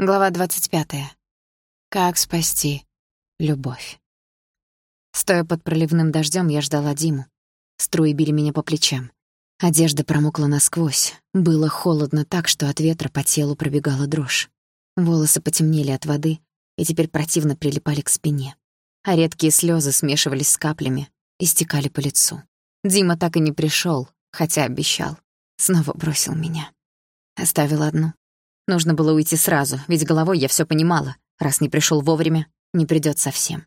Глава 25. Как спасти любовь. Стоя под проливным дождем, я ждала Диму. Струи били меня по плечам. Одежда промокла насквозь. Было холодно так, что от ветра по телу пробегала дрожь. Волосы потемнели от воды и теперь противно прилипали к спине. А редкие слезы смешивались с каплями и стекали по лицу. Дима так и не пришел, хотя обещал. Снова бросил меня. Оставил одну. Нужно было уйти сразу, ведь головой я все понимала. Раз не пришел вовремя, не придет совсем.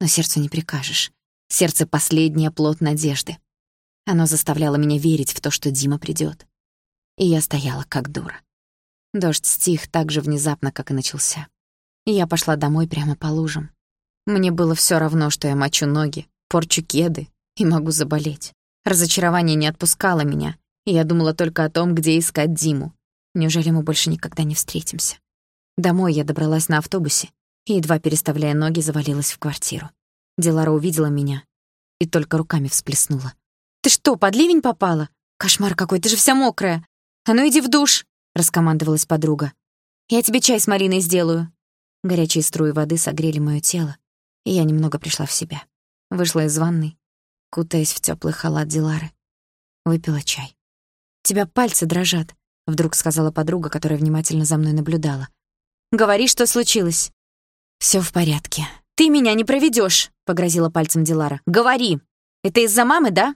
Но сердцу не прикажешь. Сердце — последний оплот надежды. Оно заставляло меня верить в то, что Дима придет. И я стояла как дура. Дождь стих так же внезапно, как и начался. И я пошла домой прямо по лужам. Мне было все равно, что я мочу ноги, порчу кеды и могу заболеть. Разочарование не отпускало меня, и я думала только о том, где искать Диму. Неужели мы больше никогда не встретимся? Домой я добралась на автобусе и, едва переставляя ноги, завалилась в квартиру. Дилара увидела меня и только руками всплеснула. «Ты что, под ливень попала? Кошмар какой, ты же вся мокрая! А ну иди в душ!» — раскомандовалась подруга. «Я тебе чай с малиной сделаю». Горячие струи воды согрели моё тело, и я немного пришла в себя. Вышла из ванной, кутаясь в тёплый халат Дилары. Выпила чай. «Тебя пальцы дрожат», — вдруг сказала подруга, которая внимательно за мной наблюдала. «Говори, что случилось». Всё в порядке. Ты меня не проведёшь, погрозила пальцем Дилара. «Говори! Это из-за мамы, да?»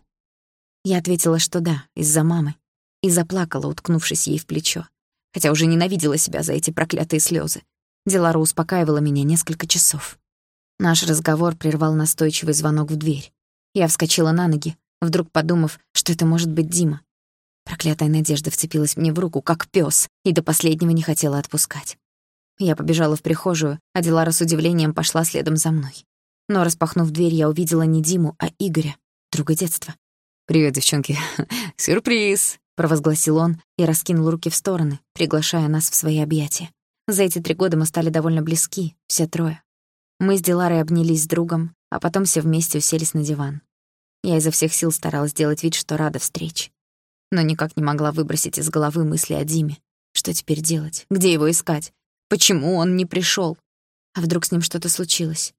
Я ответила, что да, из-за мамы, и заплакала, уткнувшись ей в плечо, хотя уже ненавидела себя за эти проклятые слёзы. Дилара успокаивала меня несколько часов. Наш разговор прервал настойчивый звонок в дверь. Я вскочила на ноги, вдруг подумав, что это может быть Дима. Проклятая надежда вцепилась мне в руку, как пёс, и до последнего не хотела отпускать. Я побежала в прихожую, а Дилара с удивлением пошла следом за мной. Но, распахнув дверь, я увидела не Диму, а Игоря, друга детства. «Привет, девчонки. Сюрприз!» — провозгласил он и раскинул руки в стороны, приглашая нас в свои объятия. За эти три года мы стали довольно близки, все трое. Мы с Диларой обнялись с другом, а потом все вместе уселись на диван. Я изо всех сил старалась сделать вид, что рада встрече но никак не могла выбросить из головы мысли о Диме. Что теперь делать? Где его искать? Почему он не пришёл? А вдруг с ним что-то случилось?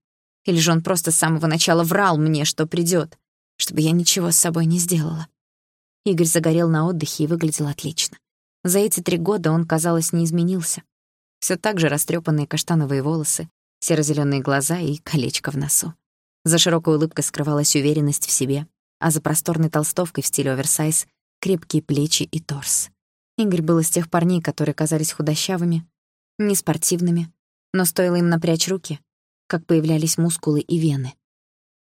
Или же он просто с самого начала врал мне, что придёт, чтобы я ничего с собой не сделала? Игорь загорел на отдыхе и выглядел отлично. За эти три года он, казалось, не изменился. Всё так же растрёпанные каштановые волосы, серо-зелёные глаза и колечко в носу. За широкой улыбкой скрывалась уверенность в себе, а за просторной толстовкой в стиле оверсайз крепкие плечи и торс. Игорь был из тех парней, которые казались худощавыми, неспортивными, но стоило им напрячь руки, как появлялись мускулы и вены.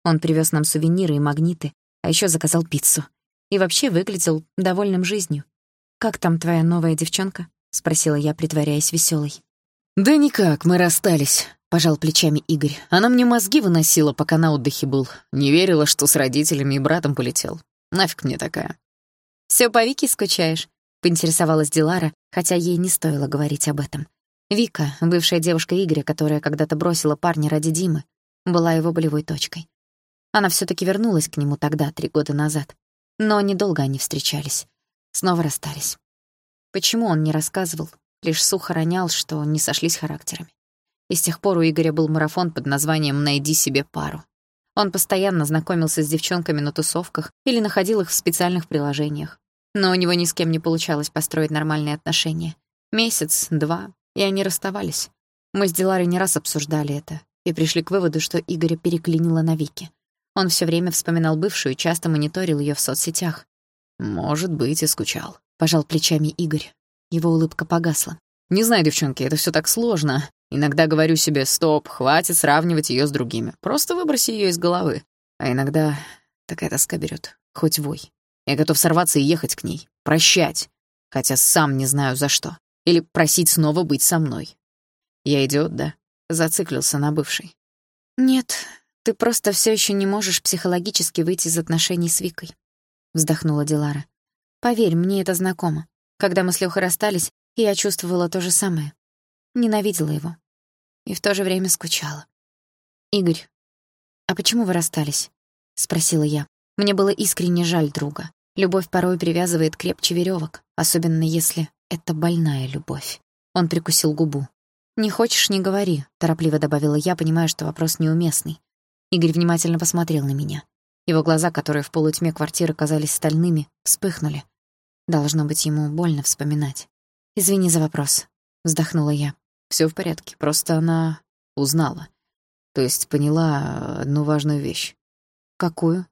Он привез нам сувениры и магниты, а еще заказал пиццу. И вообще выглядел довольным жизнью. «Как там твоя новая девчонка?» — спросила я, притворяясь веселой. «Да никак, мы расстались», — пожал плечами Игорь. «Она мне мозги выносила, пока на отдыхе был. Не верила, что с родителями и братом полетел. Нафиг мне такая». Все по Вике скучаешь?» — поинтересовалась Дилара, хотя ей не стоило говорить об этом. Вика, бывшая девушка Игоря, которая когда-то бросила парня ради Димы, была его болевой точкой. Она все таки вернулась к нему тогда, три года назад. Но недолго они встречались. Снова расстались. Почему он не рассказывал, лишь сухо ронял, что не сошлись характерами. И с тех пор у Игоря был марафон под названием «Найди себе пару». Он постоянно знакомился с девчонками на тусовках или находил их в специальных приложениях. Но у него ни с кем не получалось построить нормальные отношения. Месяц, два, и они расставались. Мы с Диларой не раз обсуждали это и пришли к выводу, что Игоря переклинило на Вике. Он все время вспоминал бывшую и часто мониторил ее в соцсетях. «Может быть, и скучал», — пожал плечами Игорь. Его улыбка погасла. «Не знаю, девчонки, это все так сложно. Иногда говорю себе «стоп, хватит сравнивать ее с другими. Просто выброси ее из головы». А иногда такая тоска берет, хоть вой. Я готов сорваться и ехать к ней, прощать, хотя сам не знаю за что. Или просить снова быть со мной. Я идиот, да? Зациклился на бывшей. Нет, ты просто все еще не можешь психологически выйти из отношений с Викой, вздохнула Дилара. Поверь, мне это знакомо. Когда мы с Лёхой расстались, я чувствовала то же самое. Ненавидела его. И в то же время скучала. «Игорь, а почему вы расстались?» — спросила я. Мне было искренне жаль друга. Любовь порой привязывает крепче веревок, особенно если это больная любовь. Он прикусил губу. «Не хочешь — не говори», — торопливо добавила я, понимая, что вопрос неуместный. Игорь внимательно посмотрел на меня. Его глаза, которые в полутьме квартиры казались стальными, вспыхнули. Должно быть, ему больно вспоминать. «Извини за вопрос», — вздохнула я. Всё в порядке, просто она узнала. То есть поняла одну важную вещь. «Какую?»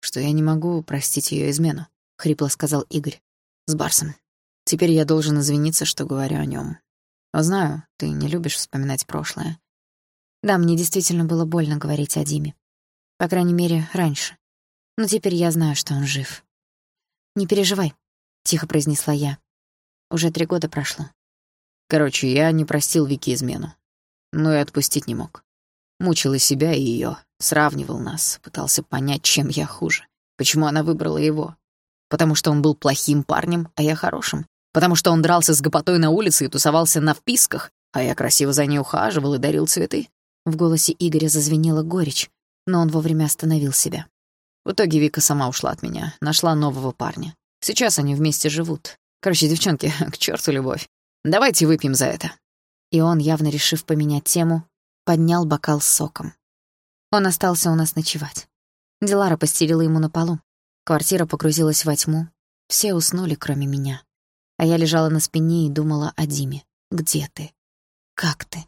«Что я не могу простить её измену», — хрипло сказал Игорь. «С Барсом. Теперь я должен извиниться, что говорю о нём. Знаю, ты не любишь вспоминать прошлое. Да, мне действительно было больно говорить о Диме. По крайней мере, раньше. Но теперь я знаю, что он жив. «Не переживай», — тихо произнесла я. Уже три года прошло. Короче, я не простил Вики измену. Но и отпустить не мог. Мучил и себя, и её, сравнивал нас, пытался понять, чем я хуже. Почему она выбрала его? Потому что он был плохим парнем, а я хорошим. Потому что он дрался с гопотой на улице и тусовался на вписках, а я красиво за ней ухаживал и дарил цветы. В голосе Игоря зазвенела горечь, но он вовремя остановил себя. В итоге Вика сама ушла от меня, нашла нового парня. Сейчас они вместе живут. Короче, девчонки, к черту любовь. Давайте выпьем за это. И он, явно решив поменять тему, поднял бокал с соком. Он остался у нас ночевать. Дилара постелила ему на полу. Квартира погрузилась во тьму. Все уснули, кроме меня. А я лежала на спине и думала о Диме. «Где ты? Как ты?»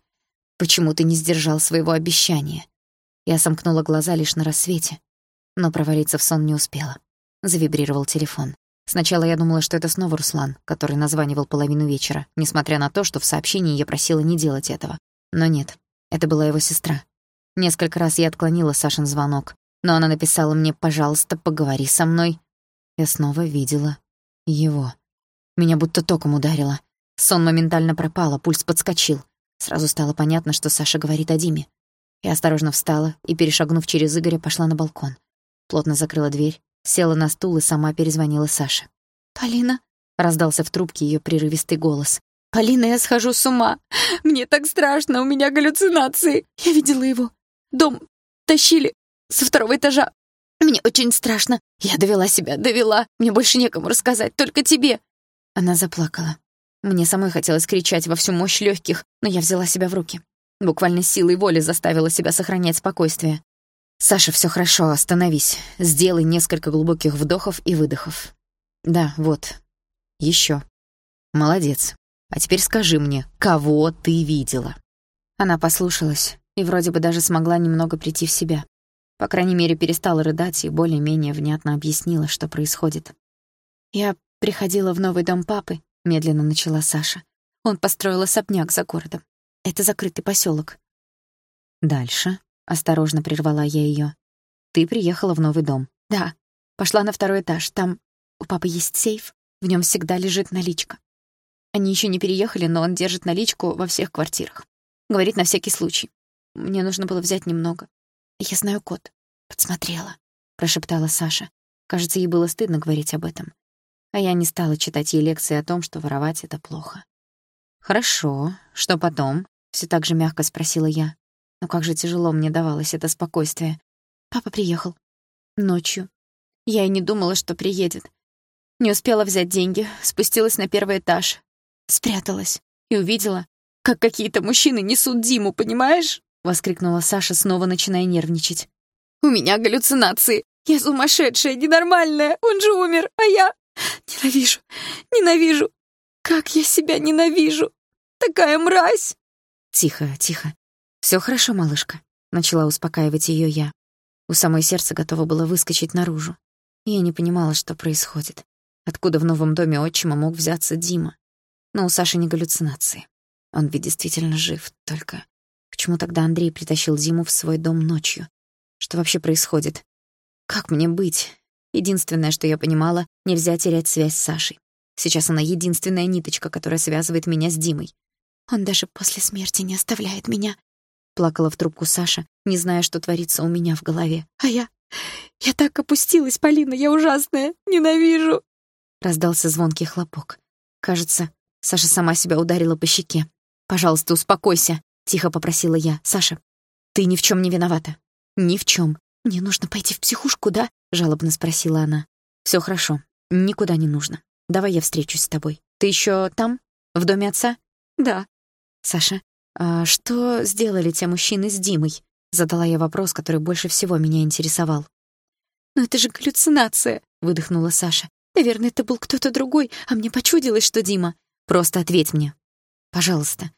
Почему ты не сдержал своего обещания? Я сомкнула глаза лишь на рассвете, но провалиться в сон не успела. Завибрировал телефон. Сначала я думала, что это снова Руслан, который названивал половину вечера, несмотря на то, что в сообщении я просила не делать этого. Но нет, это была его сестра. Несколько раз я отклонила Сашин звонок, но она написала мне «пожалуйста, поговори со мной». Я снова видела его. Меня будто током ударило. Сон моментально пропал, а пульс подскочил. Сразу стало понятно, что Саша говорит о Диме. Я осторожно встала и, перешагнув через Игоря, пошла на балкон. Плотно закрыла дверь, села на стул и сама перезвонила Саше. «Полина?» — раздался в трубке ее прерывистый голос. «Полина, я схожу с ума! Мне так страшно, у меня галлюцинации! Я видела его. Дом тащили со второго этажа. Мне очень страшно. Я довела себя, довела. Мне больше некому рассказать, только тебе». Она заплакала. Мне самой хотелось кричать во всю мощь легких, но я взяла себя в руки. Буквально силой воли заставила себя сохранять спокойствие. «Саша, все хорошо, остановись. Сделай несколько глубоких вдохов и выдохов. Да, вот. Еще. Молодец. А теперь скажи мне, кого ты видела?» Она послушалась и вроде бы даже смогла немного прийти в себя. По крайней мере, перестала рыдать и более-менее внятно объяснила, что происходит. Я приходила в новый дом папы медленно начала Саша. Он построил особняк за городом. Это закрытый поселок. Дальше, осторожно прервала я ее. Ты приехала в новый дом. Да. Пошла на второй этаж. Там у папы есть сейф. В нем всегда лежит наличка. Они еще не переехали, но он держит наличку во всех квартирах. Говорит на всякий случай. Мне нужно было взять немного. Я знаю код. Подсмотрела, прошептала Саша. Кажется, ей было стыдно говорить об этом а я не стала читать ей лекции о том, что воровать — это плохо. «Хорошо. Что потом?» — все так же мягко спросила я. Но как же тяжело мне давалось это спокойствие. Папа приехал. Ночью. Я и не думала, что приедет. Не успела взять деньги, спустилась на первый этаж. Спряталась и увидела, как какие-то мужчины несут Диму, понимаешь? — воскликнула Саша, снова начиная нервничать. «У меня галлюцинации. Я сумасшедшая, ненормальная. Он же умер, а я... Ненавижу, ненавижу. Как я себя ненавижу. Такая мразь. Тихо, тихо. Все хорошо, малышка. Начала успокаивать ее я. У самой сердца готово было выскочить наружу. Я не понимала, что происходит. Откуда в новом доме отчима мог взяться Дима? Но у Саши не галлюцинации. Он ведь действительно жив, только... Почему тогда Андрей притащил Диму в свой дом ночью? Что вообще происходит? Как мне быть? Единственное, что я понимала, нельзя терять связь с Сашей. Сейчас она единственная ниточка, которая связывает меня с Димой. Он даже после смерти не оставляет меня. Плакала в трубку Саша, не зная, что творится у меня в голове. А я... Я так опустилась, Полина, я ужасная. Ненавижу. Раздался звонкий хлопок. Кажется, Саша сама себя ударила по щеке. «Пожалуйста, успокойся», — тихо попросила я. «Саша, ты ни в чем не виновата. Ни в чем. Мне нужно пойти в психушку, да? — жалобно спросила она. Все хорошо, никуда не нужно. Давай я встречусь с тобой. Ты еще там? В доме отца?» «Да». «Саша, «А что сделали те мужчины с Димой?» — задала я вопрос, который больше всего меня интересовал. «Но это же галлюцинация!» — выдохнула Саша. «Наверное, это был кто-то другой, а мне почудилось, что Дима. Просто ответь мне. Пожалуйста».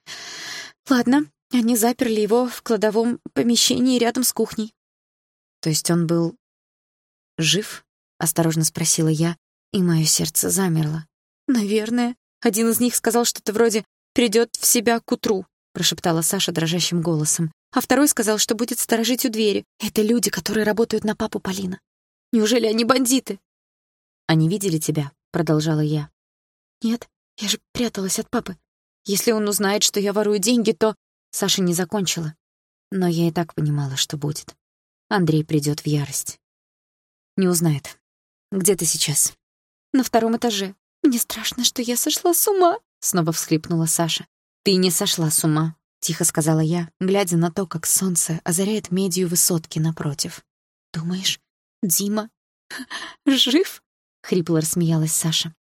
«Ладно, они заперли его в кладовом помещении рядом с кухней». «То есть он был жив?» — осторожно спросила я, и мое сердце замерло. «Наверное. Один из них сказал что-то вроде «придёт в себя к утру», — прошептала Саша дрожащим голосом. А второй сказал, что будет сторожить у двери. Это люди, которые работают на папу Полина. Неужели они бандиты? «Они видели тебя?» — продолжала я. «Нет, я же пряталась от папы. Если он узнает, что я ворую деньги, то...» Саша не закончила. Но я и так понимала, что будет. Андрей придёт в ярость. Не узнает. Где ты сейчас? На втором этаже. Мне страшно, что я сошла с ума, снова всхлипнула Саша. Ты не сошла с ума, тихо сказала я, глядя на то, как солнце озаряет медью высотки напротив. Думаешь, Дима жив? хрипло рассмеялась Саша.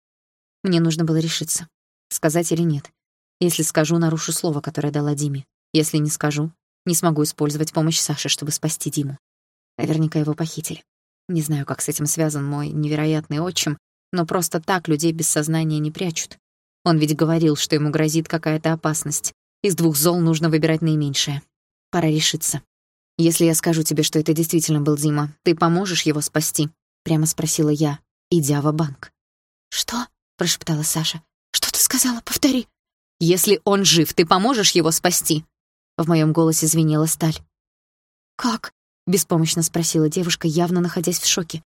Мне нужно было решиться, сказать или нет. Если скажу, нарушу слово, которое дала Диме. Если не скажу, не смогу использовать помощь Саши, чтобы спасти Диму. Наверняка его похитили. Не знаю, как с этим связан мой невероятный отчим, но просто так людей без сознания не прячут. Он ведь говорил, что ему грозит какая-то опасность. Из двух зол нужно выбирать наименьшее. Пора решиться. «Если я скажу тебе, что это действительно был Дима, ты поможешь его спасти?» — прямо спросила я, идя в банк «Что?» — прошептала Саша. «Что ты сказала? Повтори». «Если он жив, ты поможешь его спасти?» В моем голосе звенела сталь. «Как?» — беспомощно спросила девушка, явно находясь в шоке.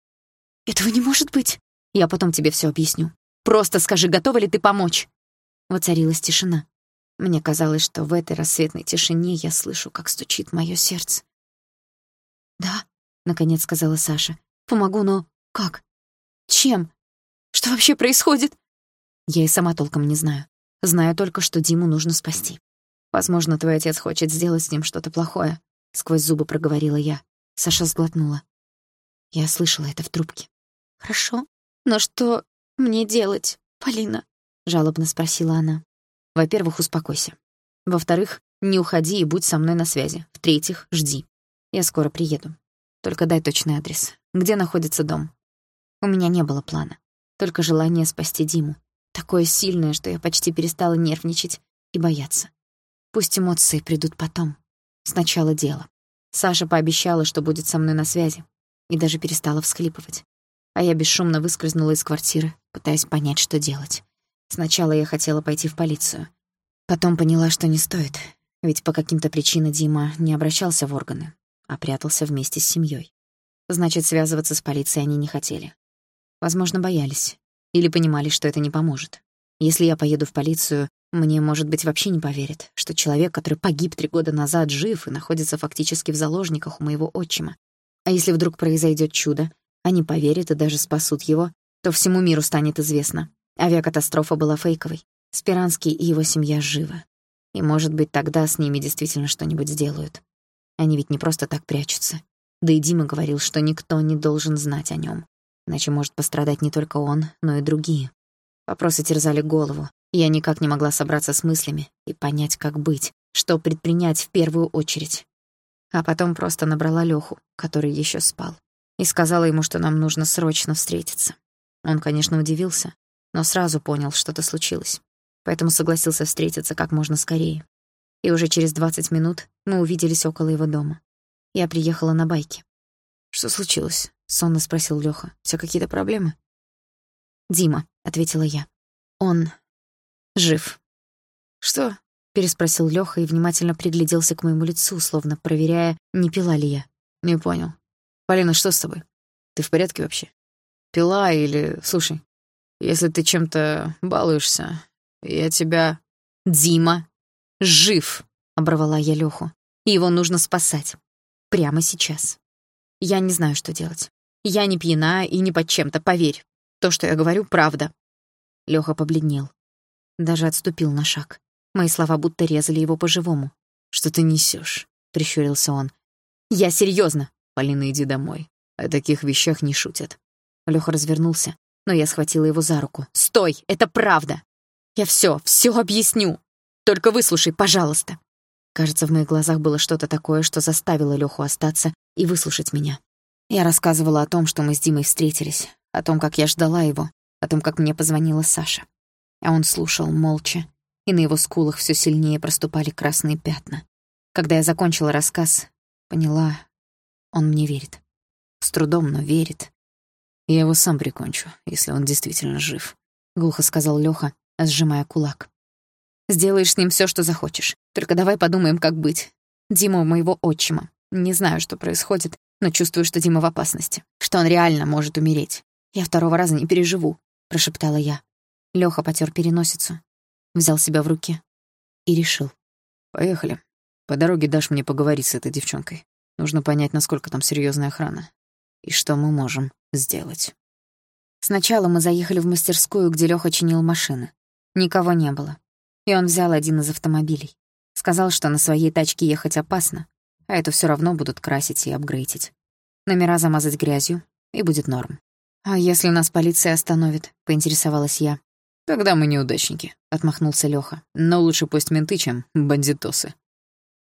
«Этого не может быть!» «Я потом тебе все объясню. Просто скажи, готова ли ты помочь?» Воцарилась тишина. Мне казалось, что в этой рассветной тишине я слышу, как стучит мое сердце. «Да», — наконец сказала Саша. «Помогу, но как? Чем? Что вообще происходит?» Я и сама толком не знаю. Знаю только, что Диму нужно спасти. Возможно, твой отец хочет сделать с ним что-то плохое, — сквозь зубы проговорила я. Саша сглотнула. Я слышала это в трубке. «Хорошо. Но что мне делать, Полина?» — жалобно спросила она. «Во-первых, успокойся. Во-вторых, не уходи и будь со мной на связи. В-третьих, жди. Я скоро приеду. Только дай точный адрес. Где находится дом?» У меня не было плана. Только желание спасти Диму. Такое сильное, что я почти перестала нервничать и бояться. Пусть эмоции придут потом. Сначала дело. Саша пообещала, что будет со мной на связи, и даже перестала всхлипывать. А я бесшумно выскользнула из квартиры, пытаясь понять, что делать. Сначала я хотела пойти в полицию. Потом поняла, что не стоит, ведь по каким-то причинам Дима не обращался в органы, а прятался вместе с семьей. Значит, связываться с полицией они не хотели. Возможно, боялись. Или понимали, что это не поможет. Если я поеду в полицию, мне, может быть, вообще не поверят, что человек, который погиб три года назад, жив и находится фактически в заложниках у моего отчима. А если вдруг произойдет чудо, они поверят и даже спасут его, то всему миру станет известно. Авиакатастрофа была фейковой. Спиранский и его семья живы. И, может быть, тогда с ними действительно что-нибудь сделают. Они ведь не просто так прячутся. Да и Дима говорил, что никто не должен знать о нем, Иначе может пострадать не только он, но и другие. Вопросы терзали голову, я никак не могла собраться с мыслями и понять, как быть, что предпринять в первую очередь. А потом просто набрала Лёху, который ещё спал, и сказала ему, что нам нужно срочно встретиться. Он, конечно, удивился, но сразу понял, что-то случилось, поэтому согласился встретиться как можно скорее. И уже через 20 минут мы увиделись около его дома. Я приехала на байке. «Что случилось?» — сонно спросил Лёха. «Всё какие-то проблемы?» «Дима», — ответила я. «Он жив». «Что?» — переспросил Лёха и внимательно пригляделся к моему лицу, словно проверяя, не пила ли я. «Не понял. Полина, что с тобой? Ты в порядке вообще? Пила или... Слушай, если ты чем-то балуешься, я тебя...» «Дима жив!» — оборвала я Лёху. «И его нужно спасать. Прямо сейчас. Я не знаю, что делать. Я не пьяна и не под чем-то, поверь. То, что я говорю, правда». Лёха побледнел. Даже отступил на шаг. Мои слова будто резали его по-живому. «Что ты несёшь?» — прищурился он. «Я серьёзно!» «Полина, иди домой. О таких вещах не шутят». Лёха развернулся, но я схватила его за руку. «Стой! Это правда! Я всё, всё объясню! Только выслушай, пожалуйста!» Кажется, в моих глазах было что-то такое, что заставило Лёху остаться и выслушать меня. Я рассказывала о том, что мы с Димой встретились, о том, как я ждала его, о том, как мне позвонила Саша. А он слушал молча, и на его скулах всё сильнее проступали красные пятна. Когда я закончила рассказ, поняла, он мне верит. С трудом, но верит. «Я его сам прикончу, если он действительно жив», — глухо сказал Лёха, сжимая кулак. «Сделаешь с ним всё, что захочешь. Только давай подумаем, как быть. Дима моего отчима. Не знаю, что происходит, но чувствую, что Дима в опасности. Что он реально может умереть. Я второго раза не переживу», — прошептала я. Лёха потёр переносицу, взял себя в руки и решил. «Поехали. По дороге дашь мне поговорить с этой девчонкой. Нужно понять, насколько там серьезная охрана. И что мы можем сделать». Сначала мы заехали в мастерскую, где Лёха чинил машины. Никого не было. И он взял один из автомобилей. Сказал, что на своей тачке ехать опасно, а это все равно будут красить и апгрейдить. Номера замазать грязью, и будет норм. «А если нас полиция остановит?» — поинтересовалась я. «Тогда мы неудачники», — отмахнулся Лёха. «Но лучше пусть менты, чем бандитосы».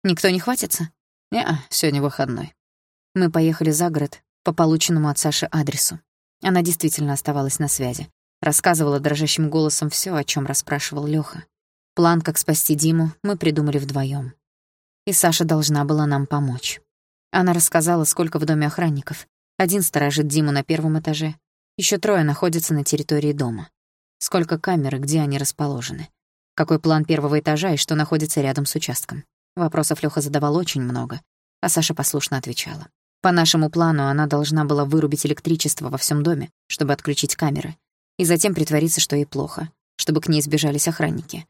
«Никто не хватится?» «Не, сегодня выходной». Мы поехали за город по полученному от Саши адресу. Она действительно оставалась на связи. Рассказывала дрожащим голосом все, о чем расспрашивал Лёха. План, как спасти Диму, мы придумали вдвоем. И Саша должна была нам помочь. Она рассказала, сколько в доме охранников. Один сторожит Диму на первом этаже, еще трое находятся на территории дома. Сколько камер и где они расположены. Какой план первого этажа и что находится рядом с участком. Вопросов Лёха задавал очень много, а Саша послушно отвечала. По нашему плану она должна была вырубить электричество во всем доме, чтобы отключить камеры, и затем притвориться, что ей плохо, чтобы к ней сбежались охранники.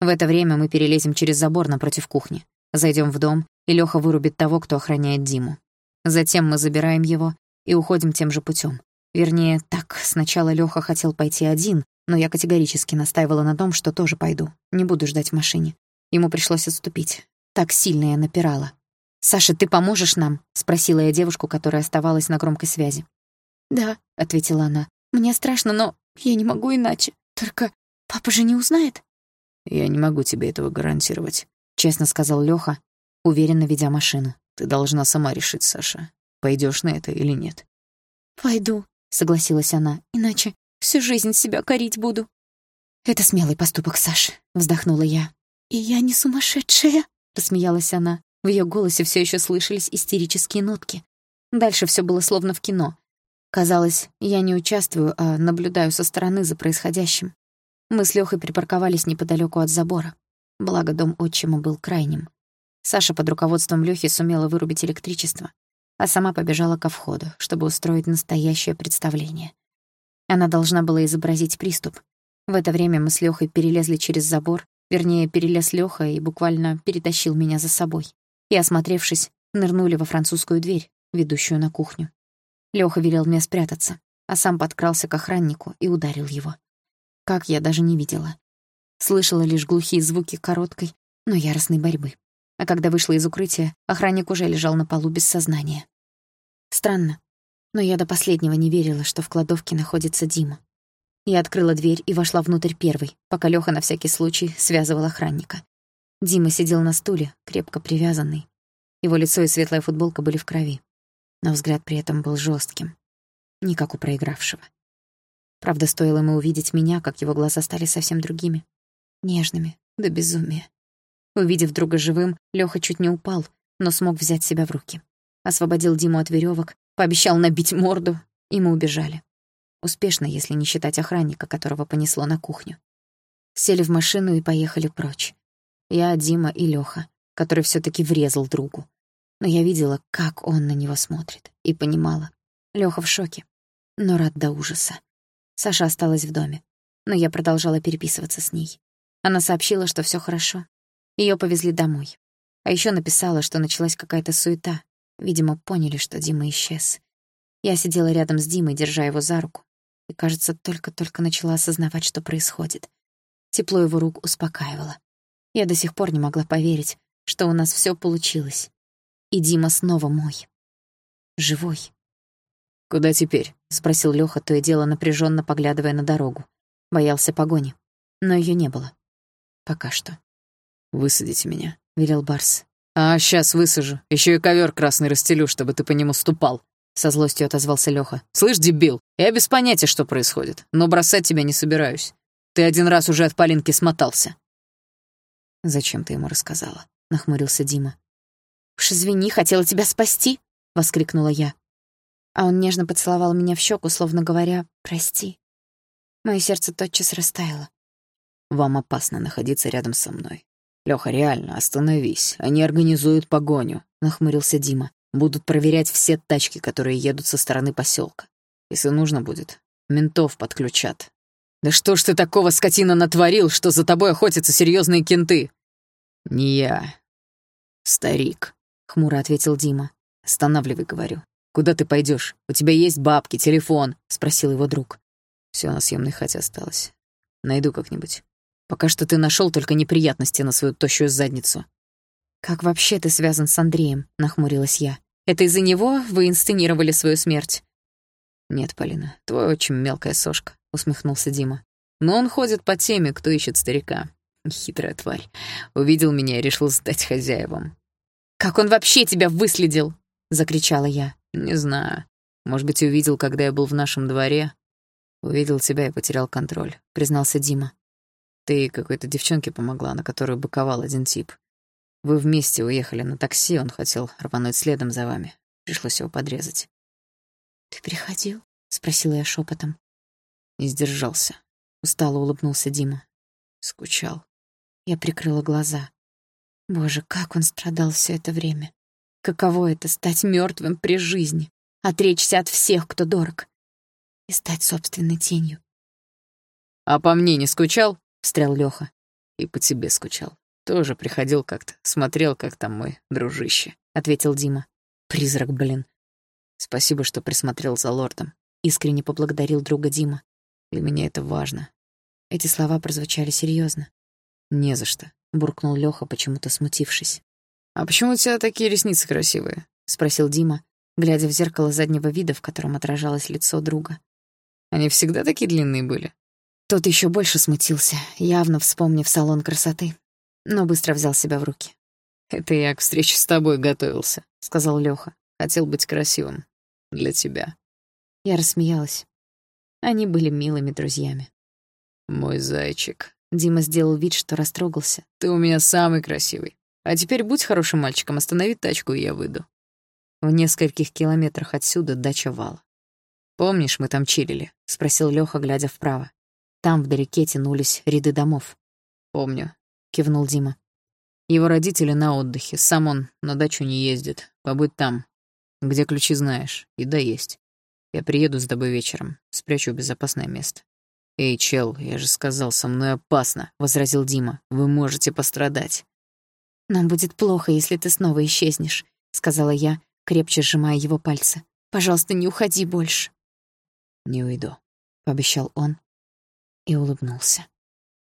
В это время мы перелезем через забор напротив кухни, зайдем в дом, и Лёха вырубит того, кто охраняет Диму. Затем мы забираем его и уходим тем же путем. Вернее, так, сначала Лёха хотел пойти один, но я категорически настаивала на том, что тоже пойду, не буду ждать в машине. Ему пришлось отступить. Так сильно я напирала. «Саша, ты поможешь нам?» — спросила я девушку, которая оставалась на громкой связи. «Да», — ответила она. «Мне страшно, но я не могу иначе. Только папа же не узнает». «Я не могу тебе этого гарантировать», — честно сказал Лёха, уверенно ведя машину. «Ты должна сама решить, Саша, пойдёшь на это или нет». «Пойду», — согласилась она, — «иначе всю жизнь себя корить буду». «Это смелый поступок, Саш», — вздохнула я. «И я не сумасшедшая», — посмеялась она. В её голосе всё ещё слышались истерические нотки. Дальше всё было словно в кино. Казалось, я не участвую, а наблюдаю со стороны за происходящим. Мы с Лёхой припарковались неподалёку от забора. Благо, дом отчима был крайним. Саша под руководством Лёхи сумела вырубить электричество, а сама побежала ко входу, чтобы устроить настоящее представление. Она должна была изобразить приступ. В это время мы с Лёхой перелезли через забор, вернее, перелез Лёха и буквально перетащил меня за собой. И, осмотревшись, нырнули во французскую дверь, ведущую на кухню. Лёха велел мне спрятаться, а сам подкрался к охраннику и ударил его. Как я даже не видела. Слышала лишь глухие звуки короткой, но яростной борьбы а когда вышла из укрытия, охранник уже лежал на полу без сознания. Странно, но я до последнего не верила, что в кладовке находится Дима. Я открыла дверь и вошла внутрь первой, пока Лёха на всякий случай связывал охранника. Дима сидел на стуле, крепко привязанный. Его лицо и светлая футболка были в крови, но взгляд при этом был жестким, не как у проигравшего. Правда, стоило ему увидеть меня, как его глаза стали совсем другими, нежными, до безумия. Увидев друга живым, Лёха чуть не упал, но смог взять себя в руки. Освободил Диму от верёвок, пообещал набить морду, и мы убежали. Успешно, если не считать охранника, которого понесло на кухню. Сели в машину и поехали прочь. Я, Дима и Лёха, который всё-таки врезал другу. Но я видела, как он на него смотрит, и понимала. Лёха в шоке, но рад до ужаса. Саша осталась в доме, но я продолжала переписываться с ней. Она сообщила, что всё хорошо, Её повезли домой. А ещё написала, что началась какая-то суета. Видимо, поняли, что Дима исчез. Я сидела рядом с Димой, держа его за руку, и, кажется, только-только начала осознавать, что происходит. Тепло его рук успокаивало. Я до сих пор не могла поверить, что у нас всё получилось. И Дима снова мой. Живой. «Куда теперь?» — спросил Лёха, то и дело напряжённо поглядывая на дорогу. Боялся погони. Но её не было. Пока что. «Высадите меня», — велел Барс. «А, сейчас высажу. Еще и ковер красный расстелю, чтобы ты по нему ступал», — со злостью отозвался Леха. «Слышь, дебил, я без понятия, что происходит, но бросать тебя не собираюсь. Ты один раз уже от Полинки смотался». «Зачем ты ему рассказала?» — нахмурился Дима. «Уж извини, хотела тебя спасти!» — воскликнула я. А он нежно поцеловал меня в щеку, словно говоря «прости». Мое сердце тотчас растаяло. «Вам опасно находиться рядом со мной. Лёха, реально, остановись. Они организуют погоню», — нахмурился Дима. «Будут проверять все тачки, которые едут со стороны поселка. Если нужно будет, ментов подключат. «Да что ж ты такого, скотина, натворил, что за тобой охотятся серьезные кенты?» «Не я. Старик», — хмуро ответил Дима. «Останавливай, говорю. Куда ты пойдешь? У тебя есть бабки, телефон?» — спросил его друг. Все на съемной хате осталось. Найду как-нибудь. Пока что ты нашел только неприятности на свою тощую задницу». «Как вообще ты связан с Андреем?» — нахмурилась я. «Это из-за него вы инсценировали свою смерть?» «Нет, Полина, твой очень мелкая сошка», — усмехнулся Дима. «Но он ходит по теме, кто ищет старика. Хитрая тварь. Увидел меня и решил сдать хозяевам». «Как он вообще тебя выследил?» — закричала я. «Не знаю. Может быть, увидел, когда я был в нашем дворе. Увидел тебя и потерял контроль», — признался Дима. «Ты какой-то девчонке помогла, на которую быковал один тип. Вы вместе уехали на такси, он хотел рвануть следом за вами. Пришлось его подрезать. «Ты приходил?» — спросила я шепотом. Не сдержался. Устало улыбнулся Дима. Скучал. Я прикрыла глаза. Боже, как он страдал все это время. Каково это — стать мертвым при жизни, отречься от всех, кто дорог, и стать собственной тенью. «А по мне не скучал?» — встрял Лёха. «И по тебе скучал. Тоже приходил как-то, смотрел, как там мой дружище», — ответил Дима. «Призрак, блин. Спасибо, что присмотрел за лордом. Искренне поблагодарил друга Дима. Для меня это важно. Эти слова прозвучали серьезно. «Не за что», — буркнул Лёха, почему-то смутившись. «А почему у тебя такие ресницы красивые?» — спросил Дима, глядя в зеркало заднего вида, в котором отражалось лицо друга. «Они всегда такие длинные были?» Тот еще больше смутился, явно вспомнив салон красоты, но быстро взял себя в руки. «Это я к встрече с тобой готовился», — сказал Лёха. «Хотел быть красивым для тебя». Я рассмеялась. Они были милыми друзьями. «Мой зайчик». Дима сделал вид, что растрогался. «Ты у меня самый красивый. А теперь будь хорошим мальчиком, останови тачку, и я выйду». В нескольких километрах отсюда дача Вала. «Помнишь, мы там чилили?» — спросил Лёха, глядя вправо. Там вдалеке тянулись ряды домов. «Помню», — кивнул Дима. «Его родители на отдыхе, сам он на дачу не ездит. Побудь там, где ключи знаешь, еда есть. Я приеду с тобой вечером, спрячу в безопасное место. «Эй, чел, я же сказал, со мной опасно», — возразил Дима. «Вы можете пострадать». «Нам будет плохо, если ты снова исчезнешь», — сказала я, крепче сжимая его пальцы. «Пожалуйста, не уходи больше». «Не уйду», — пообещал он и улыбнулся.